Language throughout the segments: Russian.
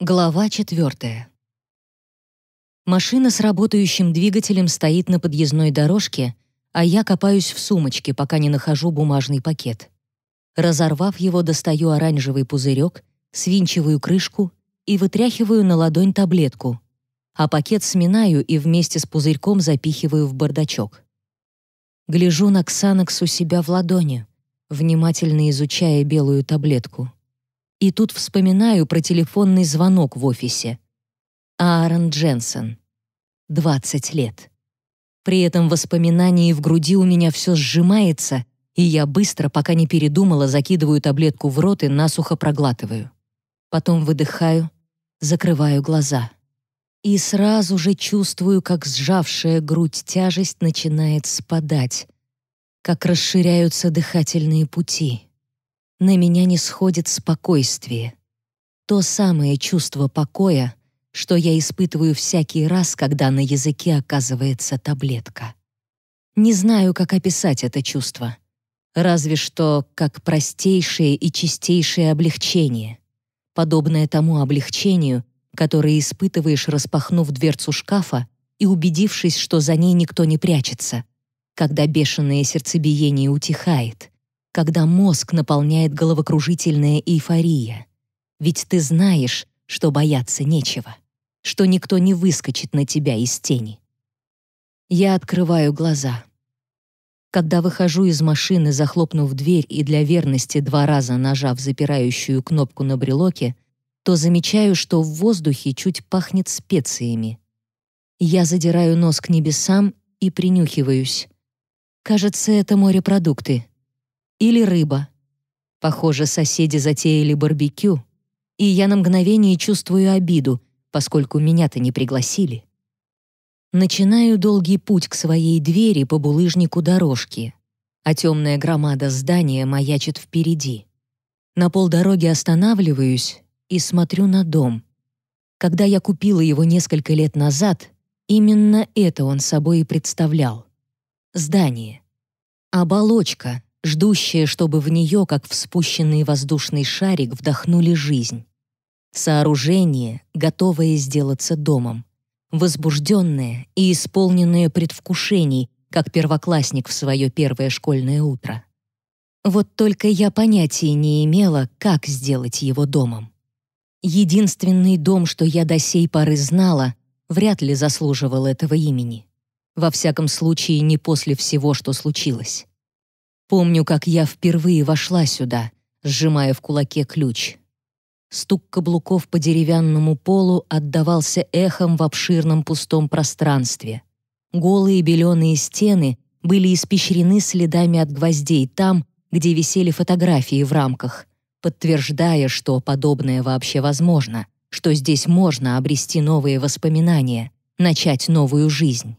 Глава четвертая. Машина с работающим двигателем стоит на подъездной дорожке, а я копаюсь в сумочке, пока не нахожу бумажный пакет. Разорвав его, достаю оранжевый пузырек, свинчиваю крышку и вытряхиваю на ладонь таблетку, а пакет сминаю и вместе с пузырьком запихиваю в бардачок. Гляжу на ксанокс у себя в ладони, внимательно изучая белую таблетку. И тут вспоминаю про телефонный звонок в офисе. Аарон Дженсен. 20 лет. При этом воспоминании в груди у меня все сжимается, и я быстро, пока не передумала, закидываю таблетку в рот и насухо проглатываю. Потом выдыхаю, закрываю глаза. И сразу же чувствую, как сжавшая грудь тяжесть начинает спадать, как расширяются дыхательные пути на меня не сходит спокойствие. То самое чувство покоя, что я испытываю всякий раз, когда на языке оказывается таблетка. Не знаю, как описать это чувство. Разве что как простейшее и чистейшее облегчение, подобное тому облегчению, которое испытываешь, распахнув дверцу шкафа и убедившись, что за ней никто не прячется, когда бешеное сердцебиение утихает — когда мозг наполняет головокружительная эйфория. Ведь ты знаешь, что бояться нечего, что никто не выскочит на тебя из тени. Я открываю глаза. Когда выхожу из машины, захлопнув дверь и для верности два раза нажав запирающую кнопку на брелоке, то замечаю, что в воздухе чуть пахнет специями. Я задираю нос к небесам и принюхиваюсь. Кажется, это морепродукты или рыба. Похоже, соседи затеяли барбекю, и я на мгновение чувствую обиду, поскольку меня-то не пригласили. Начинаю долгий путь к своей двери по булыжнику дорожки, а темная громада здания маячит впереди. На полдороги останавливаюсь и смотрю на дом. Когда я купила его несколько лет назад, именно это он собой и представлял. Здание. Оболочка, ждущая, чтобы в нее, как в спущенный воздушный шарик, вдохнули жизнь. Сооружение, готовое сделаться домом, возбужденное и исполненное предвкушений, как первоклассник в свое первое школьное утро. Вот только я понятия не имела, как сделать его домом. Единственный дом, что я до сей поры знала, вряд ли заслуживал этого имени. Во всяком случае, не после всего, что случилось. Помню, как я впервые вошла сюда, сжимая в кулаке ключ. Стук каблуков по деревянному полу отдавался эхом в обширном пустом пространстве. Голые беленые стены были испещрены следами от гвоздей там, где висели фотографии в рамках, подтверждая, что подобное вообще возможно, что здесь можно обрести новые воспоминания, начать новую жизнь.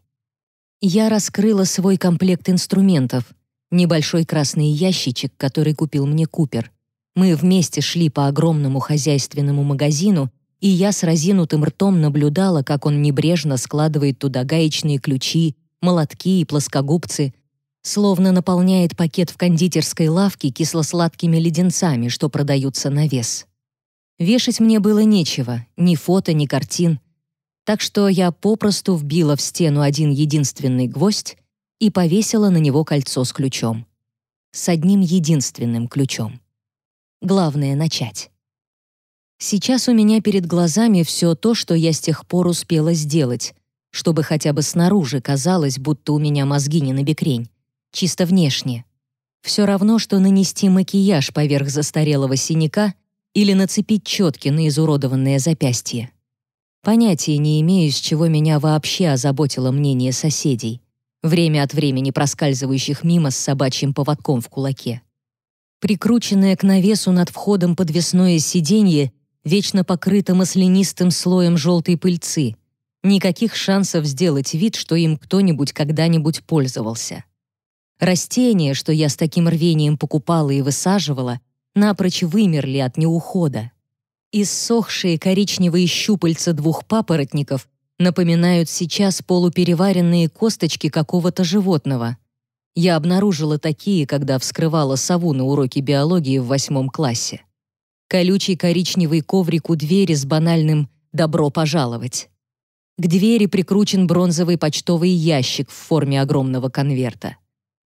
Я раскрыла свой комплект инструментов — Небольшой красный ящичек, который купил мне Купер. Мы вместе шли по огромному хозяйственному магазину, и я с разинутым ртом наблюдала, как он небрежно складывает туда гаечные ключи, молотки и плоскогубцы, словно наполняет пакет в кондитерской лавке кисло-сладкими леденцами, что продаются на вес. Вешать мне было нечего, ни фото, ни картин. Так что я попросту вбила в стену один единственный гвоздь и повесила на него кольцо с ключом. С одним единственным ключом. Главное — начать. Сейчас у меня перед глазами все то, что я с тех пор успела сделать, чтобы хотя бы снаружи казалось, будто у меня мозги не набекрень, чисто внешне. Все равно, что нанести макияж поверх застарелого синяка или нацепить четки на изуродованное запястье. Понятия не имею, с чего меня вообще озаботило мнение соседей время от времени проскальзывающих мимо с собачьим поводком в кулаке. Прикрученное к навесу над входом подвесное сиденье вечно покрыто маслянистым слоем желтой пыльцы. Никаких шансов сделать вид, что им кто-нибудь когда-нибудь пользовался. Растения, что я с таким рвением покупала и высаживала, напрочь вымерли от неухода. Иссохшие коричневые щупальца двух папоротников напоминают сейчас полупереваренные косточки какого-то животного. Я обнаружила такие, когда вскрывала сову на уроке биологии в восьмом классе. Колючий коричневый коврик у двери с банальным «добро пожаловать». К двери прикручен бронзовый почтовый ящик в форме огромного конверта.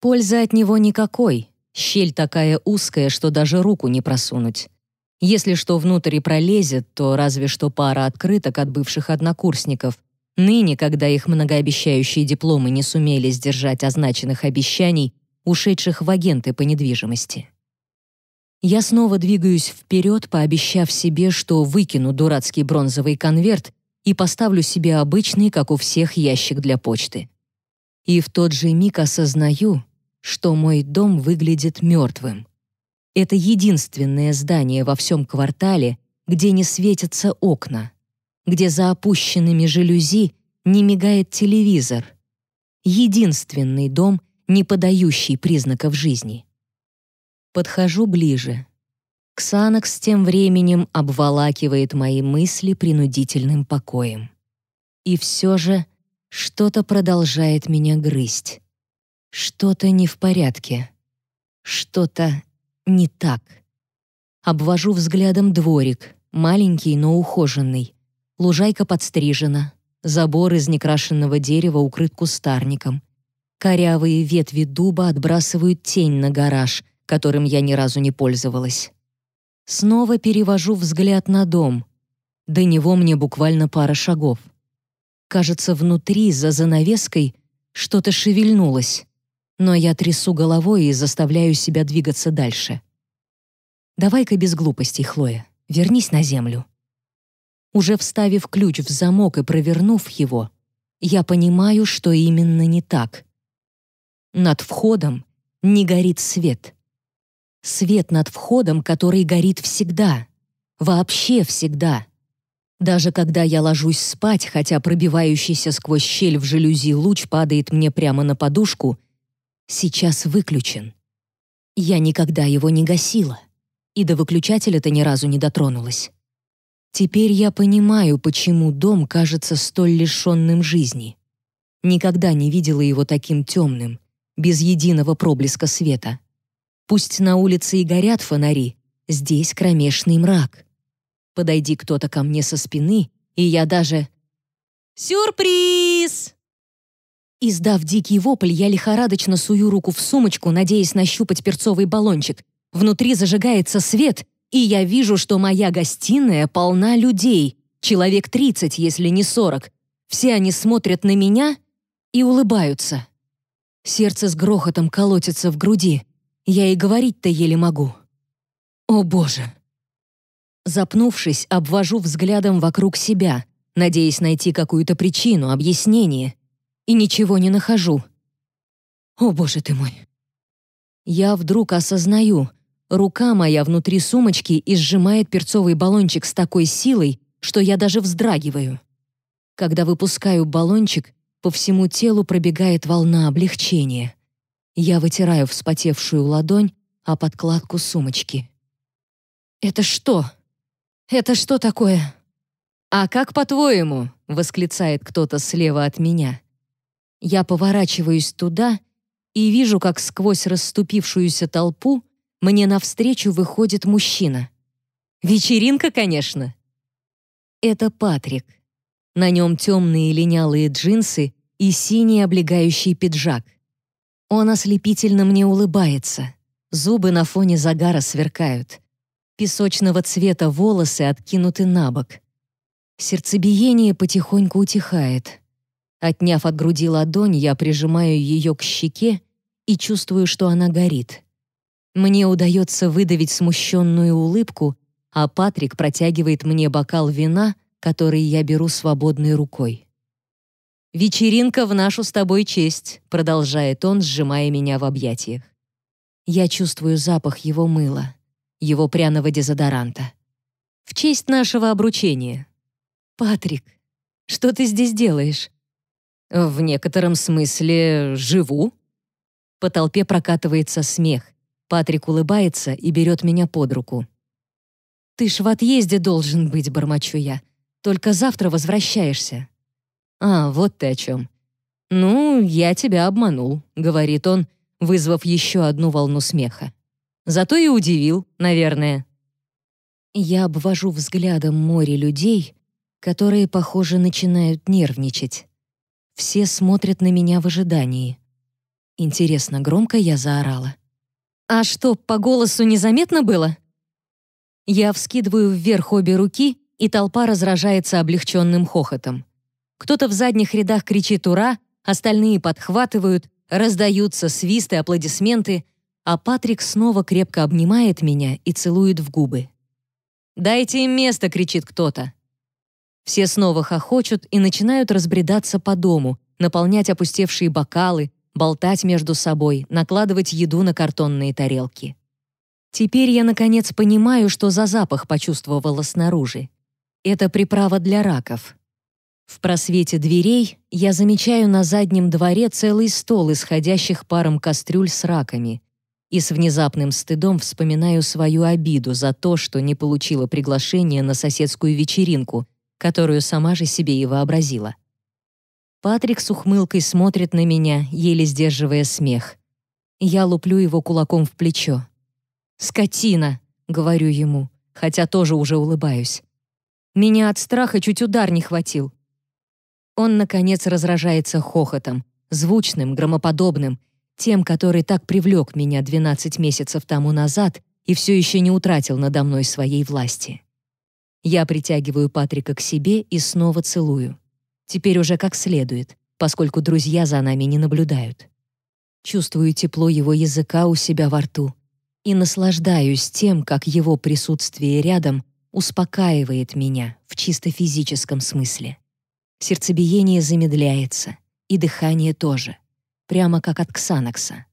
Пользы от него никакой. Щель такая узкая, что даже руку не просунуть. Если что внутрь и пролезет, то разве что пара открыток от бывших однокурсников. Ныне, когда их многообещающие дипломы не сумели сдержать означенных обещаний, ушедших в агенты по недвижимости. Я снова двигаюсь вперед, пообещав себе, что выкину дурацкий бронзовый конверт и поставлю себе обычный, как у всех, ящик для почты. И в тот же миг осознаю, что мой дом выглядит мертвым. Это единственное здание во всем квартале, где не светятся окна, где за опущенными жалюзи не мигает телевизор. Единственный дом, не подающий признаков жизни. Подхожу ближе. Ксанакс тем временем обволакивает мои мысли принудительным покоем. И все же что-то продолжает меня грызть. Что-то не в порядке. Что-то не так. Обвожу взглядом дворик, маленький, но ухоженный. Лужайка подстрижена, забор из некрашенного дерева укрыт кустарником. Корявые ветви дуба отбрасывают тень на гараж, которым я ни разу не пользовалась. Снова перевожу взгляд на дом. До него мне буквально пара шагов. Кажется, внутри, за занавеской, что-то шевельнулось но я трясу головой и заставляю себя двигаться дальше. Давай-ка без глупостей, Хлоя, вернись на землю. Уже вставив ключ в замок и провернув его, я понимаю, что именно не так. Над входом не горит свет. Свет над входом, который горит всегда. Вообще всегда. Даже когда я ложусь спать, хотя пробивающийся сквозь щель в жалюзи луч падает мне прямо на подушку — сейчас выключен. Я никогда его не гасила, и до выключателя-то ни разу не дотронулась. Теперь я понимаю, почему дом кажется столь лишенным жизни. Никогда не видела его таким темным, без единого проблеска света. Пусть на улице и горят фонари, здесь кромешный мрак. Подойди кто-то ко мне со спины, и я даже... «Сюрприз!» Издав дикий вопль, я лихорадочно сую руку в сумочку, надеясь нащупать перцовый баллончик. Внутри зажигается свет, и я вижу, что моя гостиная полна людей. Человек 30, если не 40. Все они смотрят на меня и улыбаются. Сердце с грохотом колотится в груди. Я и говорить-то еле могу. О, Боже! Запнувшись, обвожу взглядом вокруг себя, надеясь найти какую-то причину, объяснение — и ничего не нахожу. О, боже ты мой. Я вдруг осознаю, рука моя внутри сумочки и сжимает перцовый баллончик с такой силой, что я даже вздрагиваю. Когда выпускаю баллончик, по всему телу пробегает волна облегчения. Я вытираю вспотевшую ладонь о подкладку сумочки. «Это что? Это что такое?» «А как по-твоему?» — восклицает кто-то слева от меня. Я поворачиваюсь туда и вижу, как сквозь расступившуюся толпу мне навстречу выходит мужчина. Вечеринка, конечно. Это Патрик. На нем темные линялые джинсы и синий облегающий пиджак. Он ослепительно мне улыбается. Зубы на фоне загара сверкают. Песочного цвета волосы откинуты на бок. Сердцебиение потихоньку утихает. Отняв от груди ладонь, я прижимаю ее к щеке и чувствую, что она горит. Мне удается выдавить смущенную улыбку, а Патрик протягивает мне бокал вина, который я беру свободной рукой. «Вечеринка в нашу с тобой честь», — продолжает он, сжимая меня в объятиях. Я чувствую запах его мыла, его пряного дезодоранта. «В честь нашего обручения». «Патрик, что ты здесь делаешь?» В некотором смысле живу. По толпе прокатывается смех. Патрик улыбается и берет меня под руку. «Ты ж в отъезде должен быть», — бормочу я. «Только завтра возвращаешься». «А, вот ты о чем». «Ну, я тебя обманул», — говорит он, вызвав еще одну волну смеха. «Зато и удивил, наверное». Я обвожу взглядом море людей, которые, похоже, начинают нервничать. Все смотрят на меня в ожидании. Интересно, громко я заорала. «А что, по голосу незаметно было?» Я вскидываю вверх обе руки, и толпа разражается облегченным хохотом. Кто-то в задних рядах кричит «Ура!», остальные подхватывают, раздаются свисты, аплодисменты, а Патрик снова крепко обнимает меня и целует в губы. «Дайте им место!» — кричит кто-то. Все снова хохочут и начинают разбредаться по дому, наполнять опустевшие бокалы, болтать между собой, накладывать еду на картонные тарелки. Теперь я, наконец, понимаю, что за запах почувствовала снаружи. Это приправа для раков. В просвете дверей я замечаю на заднем дворе целый стол исходящих паром кастрюль с раками и с внезапным стыдом вспоминаю свою обиду за то, что не получила приглашение на соседскую вечеринку, которую сама же себе и вообразила. Патрик с ухмылкой смотрит на меня, еле сдерживая смех. Я луплю его кулаком в плечо. «Скотина!» — говорю ему, хотя тоже уже улыбаюсь. Меня от страха чуть удар не хватил. Он, наконец, разражается хохотом, звучным, громоподобным, тем, который так привлек меня 12 месяцев тому назад и все еще не утратил надо мной своей власти. Я притягиваю Патрика к себе и снова целую. Теперь уже как следует, поскольку друзья за нами не наблюдают. Чувствую тепло его языка у себя во рту и наслаждаюсь тем, как его присутствие рядом успокаивает меня в чисто физическом смысле. Сердцебиение замедляется, и дыхание тоже, прямо как от ксанокса.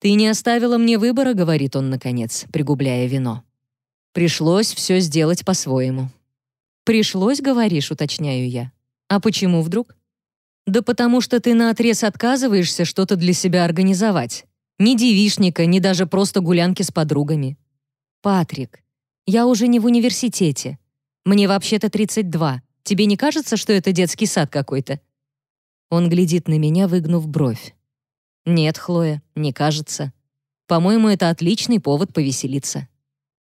«Ты не оставила мне выбора», — говорит он наконец, пригубляя вино. «Пришлось все сделать по-своему». «Пришлось, говоришь», — уточняю я. А почему вдруг? Да потому что ты наотрез отказываешься что-то для себя организовать. Ни девишника, ни даже просто гулянки с подругами. Патрик, я уже не в университете. Мне вообще-то 32. Тебе не кажется, что это детский сад какой-то? Он глядит на меня, выгнув бровь. Нет, Хлоя, не кажется. По-моему, это отличный повод повеселиться.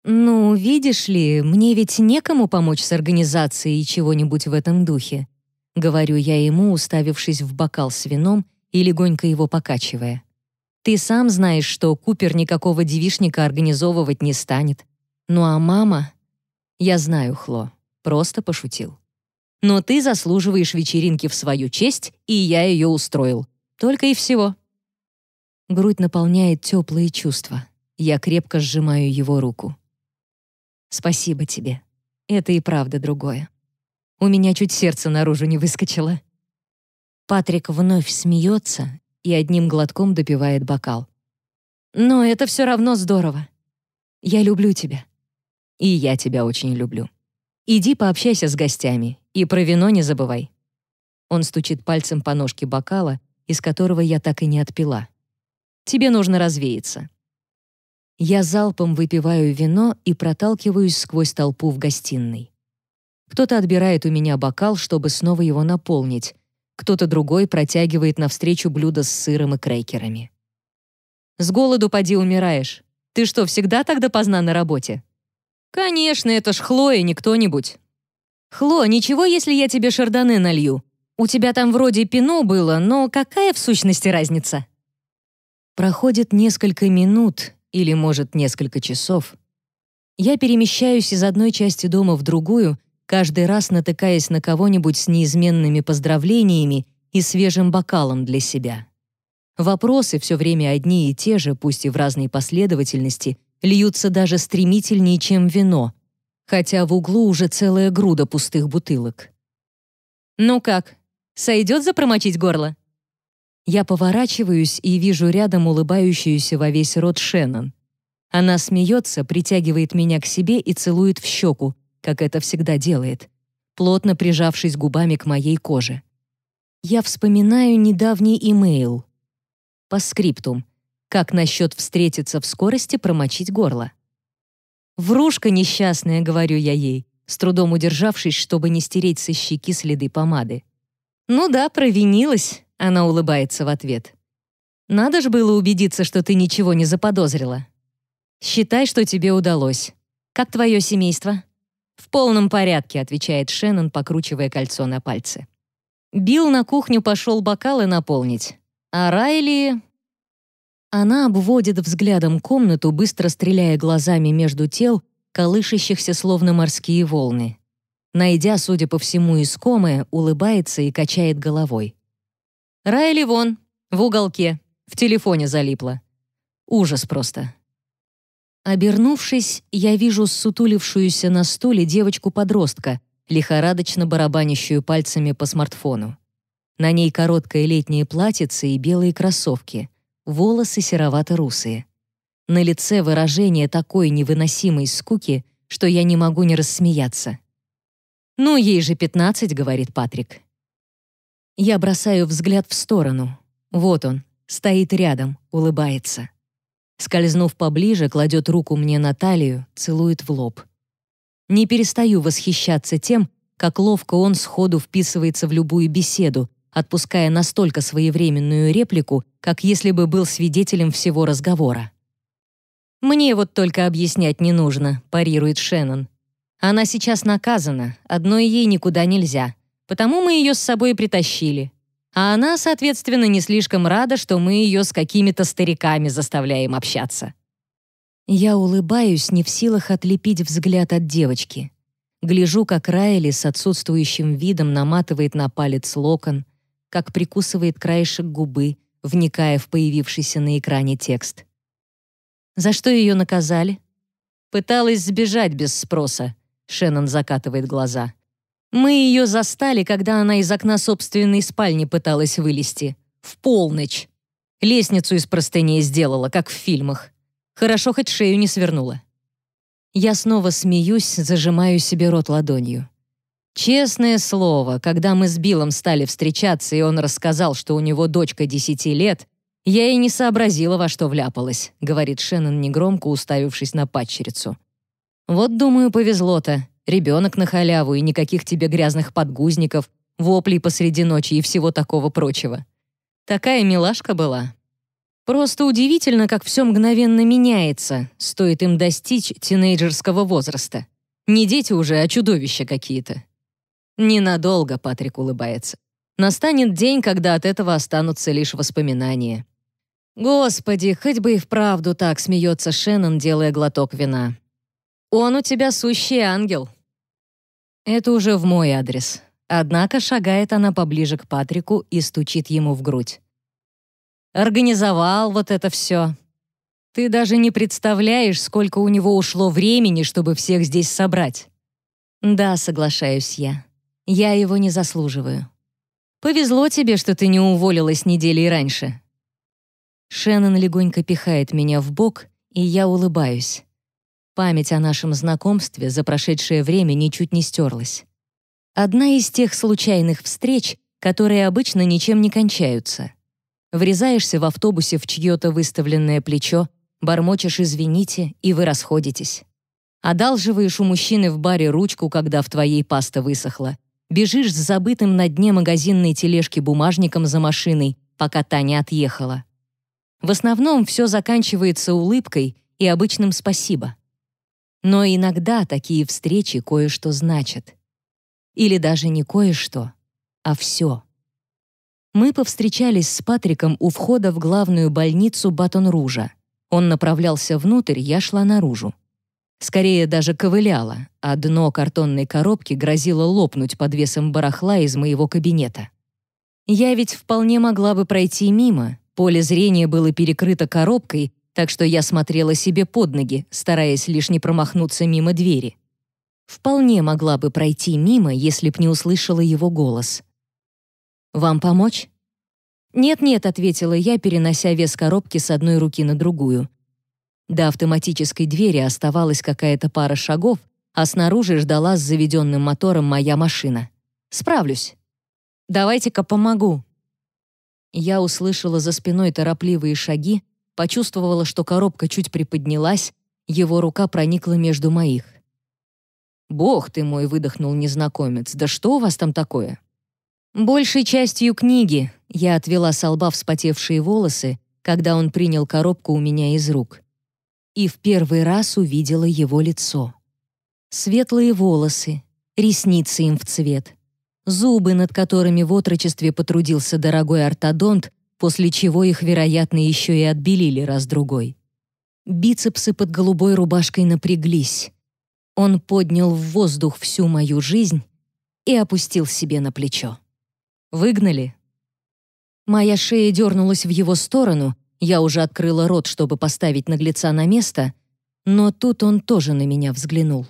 Ну, видишь ли, мне ведь некому помочь с организацией чего-нибудь в этом духе. — говорю я ему, уставившись в бокал с вином и легонько его покачивая. «Ты сам знаешь, что Купер никакого девишника организовывать не станет. Ну а мама...» «Я знаю, Хло, просто пошутил. Но ты заслуживаешь вечеринки в свою честь, и я ее устроил. Только и всего». Грудь наполняет теплые чувства. Я крепко сжимаю его руку. «Спасибо тебе. Это и правда другое». У меня чуть сердце наружу не выскочило. Патрик вновь смеется и одним глотком допивает бокал. «Но это все равно здорово. Я люблю тебя. И я тебя очень люблю. Иди пообщайся с гостями и про вино не забывай». Он стучит пальцем по ножке бокала, из которого я так и не отпила. «Тебе нужно развеяться». Я залпом выпиваю вино и проталкиваюсь сквозь толпу в гостиной. Кто-то отбирает у меня бокал, чтобы снова его наполнить. Кто-то другой протягивает навстречу блюдо с сыром и крекерами. «С голоду поди умираешь. Ты что, всегда так допоздна на работе?» «Конечно, это ж Хлоя, не кто-нибудь». «Хло, ничего, если я тебе шардоне налью? У тебя там вроде пино было, но какая в сущности разница?» Проходит несколько минут или, может, несколько часов. Я перемещаюсь из одной части дома в другую — каждый раз натыкаясь на кого-нибудь с неизменными поздравлениями и свежим бокалом для себя. Вопросы все время одни и те же, пусть и в разной последовательности, льются даже стремительнее, чем вино, хотя в углу уже целая груда пустых бутылок. «Ну как, сойдет за промочить горло?» Я поворачиваюсь и вижу рядом улыбающуюся во весь рот Шеннон. Она смеется, притягивает меня к себе и целует в щеку, как это всегда делает, плотно прижавшись губами к моей коже. Я вспоминаю недавний имейл. По скриптум. Как насчет встретиться в скорости промочить горло? «Врушка несчастная», — говорю я ей, с трудом удержавшись, чтобы не стереть со щеки следы помады. «Ну да, провинилась», — она улыбается в ответ. «Надо ж было убедиться, что ты ничего не заподозрила. Считай, что тебе удалось. «Как твое семейство?» «В полном порядке», — отвечает Шеннон, покручивая кольцо на пальце. Билл на кухню пошел бокалы наполнить, а Райли... Она обводит взглядом комнату, быстро стреляя глазами между тел, колышащихся словно морские волны. Найдя, судя по всему, искомое, улыбается и качает головой. «Райли вон, в уголке, в телефоне залипла. Ужас просто». Обернувшись, я вижу ссутулившуюся на стуле девочку-подростка, лихорадочно барабанящую пальцами по смартфону. На ней короткое летнее платьице и белые кроссовки, волосы серовато-русые. На лице выражение такой невыносимой скуки, что я не могу не рассмеяться. «Ну, ей же пятнадцать», — говорит Патрик. Я бросаю взгляд в сторону. Вот он, стоит рядом, улыбается. Скользнув поближе, кладет руку мне на талию, целует в лоб. Не перестаю восхищаться тем, как ловко он сходу вписывается в любую беседу, отпуская настолько своевременную реплику, как если бы был свидетелем всего разговора. «Мне вот только объяснять не нужно», — парирует Шеннон. «Она сейчас наказана, одной ей никуда нельзя, потому мы ее с собой притащили. А она, соответственно, не слишком рада, что мы ее с какими-то стариками заставляем общаться». Я улыбаюсь, не в силах отлепить взгляд от девочки. Гляжу, как Райли с отсутствующим видом наматывает на палец локон, как прикусывает краешек губы, вникая в появившийся на экране текст. За что ее наказали? Пыталась сбежать без спроса. Шеннон закатывает глаза. Мы ее застали, когда она из окна собственной спальни пыталась вылезти. В полночь. Лестницу из простыней сделала, как в фильмах. Хорошо, хоть шею не свернула. Я снова смеюсь, зажимаю себе рот ладонью. Честное слово, когда мы с Биллом стали встречаться, и он рассказал, что у него дочка десяти лет, я и не сообразила, во что вляпалась, говорит Шеннон негромко, уставившись на падчерицу. Вот, думаю, повезло-то. Ребенок на халяву и никаких тебе грязных подгузников, воплей посреди ночи и всего такого прочего. Такая милашка была. Просто удивительно, как все мгновенно меняется, стоит им достичь тинейджерского возраста. Не дети уже, а чудовища какие-то. Ненадолго, Патрик улыбается. Настанет день, когда от этого останутся лишь воспоминания. Господи, хоть бы и вправду так смеется Шеннон, делая глоток вина. Он у тебя сущий ангел. Это уже в мой адрес. Однако шагает она поближе к Патрику и стучит ему в грудь. Организовал вот это все. Ты даже не представляешь, сколько у него ушло времени, чтобы всех здесь собрать. Да, соглашаюсь я. Я его не заслуживаю. Повезло тебе, что ты не уволилась недели раньше. Шеннон легонько пихает меня в бок, и я улыбаюсь. Память о нашем знакомстве за прошедшее время ничуть не стерлась. Одна из тех случайных встреч, которые обычно ничем не кончаются. Врезаешься в автобусе в чье-то выставленное плечо, бормочешь «извините», и вы расходитесь. Одалживаешь у мужчины в баре ручку, когда в твоей паста высохла, Бежишь с забытым на дне магазинной тележки бумажником за машиной, пока та не отъехала. В основном все заканчивается улыбкой и обычным спасибо. Но иногда такие встречи кое-что значат. Или даже не кое-что, а все. Мы повстречались с Патриком у входа в главную больницу Батон-Ружа. Он направлялся внутрь, я шла наружу. Скорее даже ковыляла, а дно картонной коробки грозило лопнуть под весом барахла из моего кабинета. Я ведь вполне могла бы пройти мимо, поле зрения было перекрыто коробкой, так что я смотрела себе под ноги, стараясь лишь не промахнуться мимо двери. Вполне могла бы пройти мимо, если б не услышала его голос. «Вам помочь?» «Нет-нет», — ответила я, перенося вес коробки с одной руки на другую. До автоматической двери оставалась какая-то пара шагов, а снаружи ждала с заведенным мотором моя машина. «Справлюсь. Давайте-ка помогу». Я услышала за спиной торопливые шаги, почувствовала, что коробка чуть приподнялась, его рука проникла между моих. «Бог ты мой!» — выдохнул незнакомец. «Да что у вас там такое?» «Большей частью книги», — я отвела с лба вспотевшие волосы, когда он принял коробку у меня из рук и в первый раз увидела его лицо. Светлые волосы, ресницы им в цвет, зубы, над которыми в отрочестве потрудился дорогой ортодонт, после чего их, вероятно, еще и отбелили раз-другой. Бицепсы под голубой рубашкой напряглись. Он поднял в воздух всю мою жизнь и опустил себе на плечо. «Выгнали?» Моя шея дернулась в его сторону, я уже открыла рот, чтобы поставить наглеца на место, но тут он тоже на меня взглянул.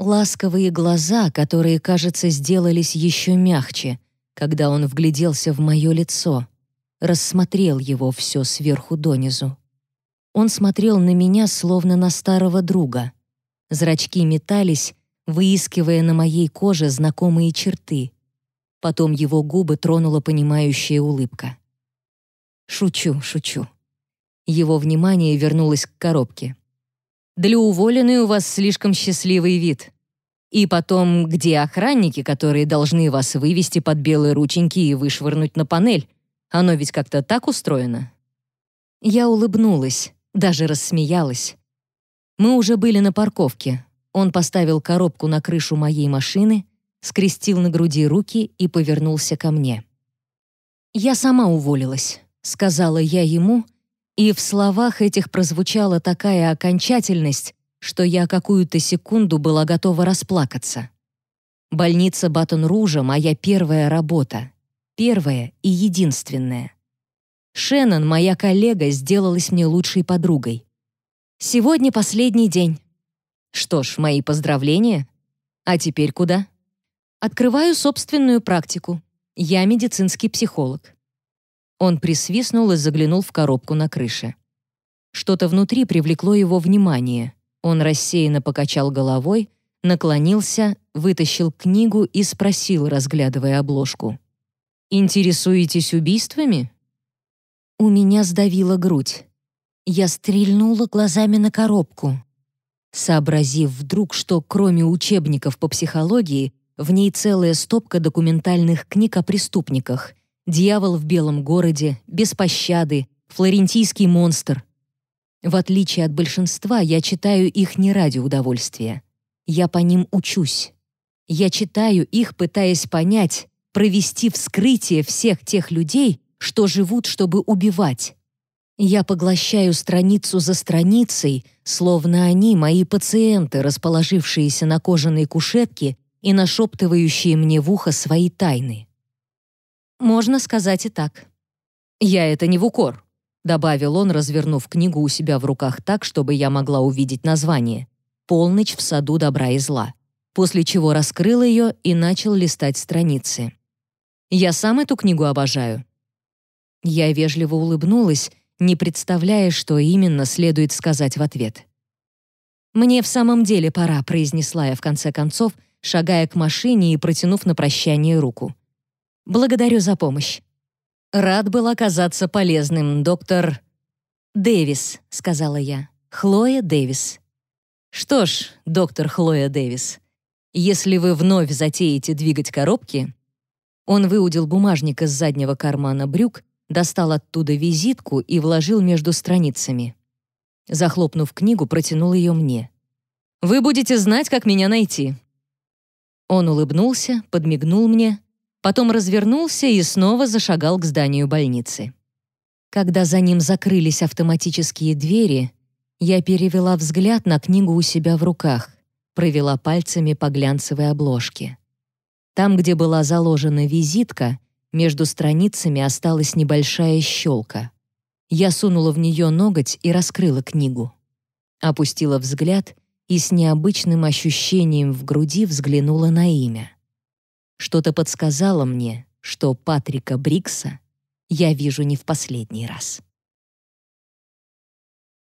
Ласковые глаза, которые, кажется, сделались еще мягче, когда он вгляделся в мое лицо, рассмотрел его все сверху донизу. Он смотрел на меня, словно на старого друга. Зрачки метались, выискивая на моей коже знакомые черты. Потом его губы тронула понимающая улыбка. Шучу, шучу. Его внимание вернулось к коробке. Для уволенной у вас слишком счастливый вид. И потом, где охранники, которые должны вас вывести под белые рученьки и вышвырнуть на панель? Оно ведь как-то так устроено. Я улыбнулась, даже рассмеялась. Мы уже были на парковке. Он поставил коробку на крышу моей машины, скрестил на груди руки и повернулся ко мне. «Я сама уволилась», — сказала я ему, и в словах этих прозвучала такая окончательность, что я какую-то секунду была готова расплакаться. Больница Батон-Ружа — моя первая работа. Первая и единственная. Шеннон, моя коллега, сделалась мне лучшей подругой. Сегодня последний день. Что ж, мои поздравления. А теперь куда? Открываю собственную практику. Я медицинский психолог. Он присвистнул и заглянул в коробку на крыше. Что-то внутри привлекло его внимание. Он рассеянно покачал головой, наклонился, вытащил книгу и спросил, разглядывая обложку. «Интересуетесь убийствами?» У меня сдавила грудь. Я стрельнула глазами на коробку. Сообразив вдруг, что кроме учебников по психологии, в ней целая стопка документальных книг о преступниках — «Дьявол в белом городе», «Без пощады», «Флорентийский монстр». В отличие от большинства, я читаю их не ради удовольствия. Я по ним учусь. Я читаю их, пытаясь понять, провести вскрытие всех тех людей, что живут, чтобы убивать. Я поглощаю страницу за страницей, словно они мои пациенты, расположившиеся на кожаной кушетке и нашептывающие мне в ухо свои тайны. Можно сказать и так. «Я это не в укор», — добавил он, развернув книгу у себя в руках так, чтобы я могла увидеть название «Полночь в саду добра и зла», после чего раскрыл ее и начал листать страницы. «Я сам эту книгу обожаю». Я вежливо улыбнулась, не представляя, что именно следует сказать в ответ. «Мне в самом деле пора», — произнесла я в конце концов, шагая к машине и протянув на прощание руку. Благодарю за помощь. Рад был оказаться полезным, доктор Дэвис, сказала я. Хлоя Дэвис. Что ж, доктор Хлоя Дэвис, если вы вновь затеете двигать коробки, он выудил бумажник из заднего кармана брюк, достал оттуда визитку и вложил между страницами. Захлопнув книгу, протянул ее мне. Вы будете знать, как меня найти. Он улыбнулся, подмигнул мне, потом развернулся и снова зашагал к зданию больницы. Когда за ним закрылись автоматические двери, я перевела взгляд на книгу у себя в руках, провела пальцами по глянцевой обложке. Там, где была заложена визитка, между страницами осталась небольшая щелка. Я сунула в нее ноготь и раскрыла книгу. Опустила взгляд и с необычным ощущением в груди взглянула на имя. Что-то подсказало мне, что Патрика Брикса я вижу не в последний раз.